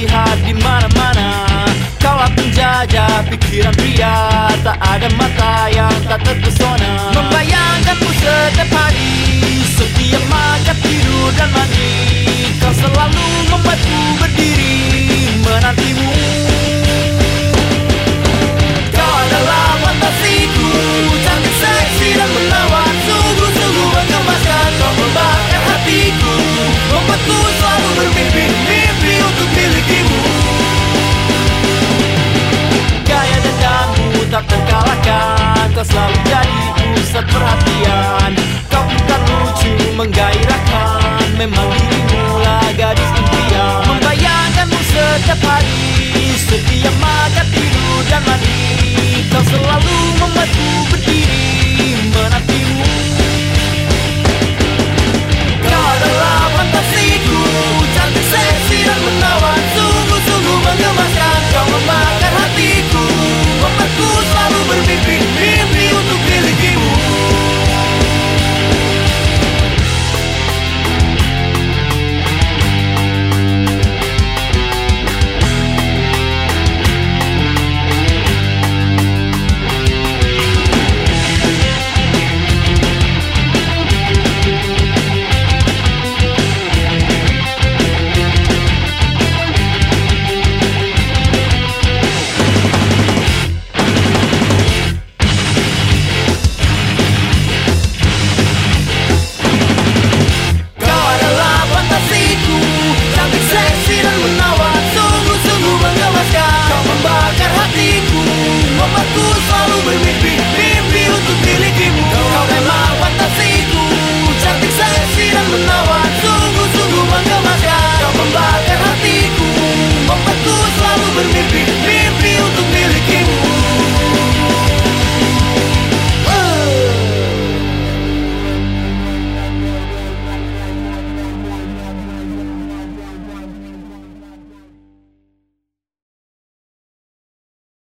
terlihat di mana-mana. Kaulah penjajah pikiran pria. Tak ada mata yang tak terpesona.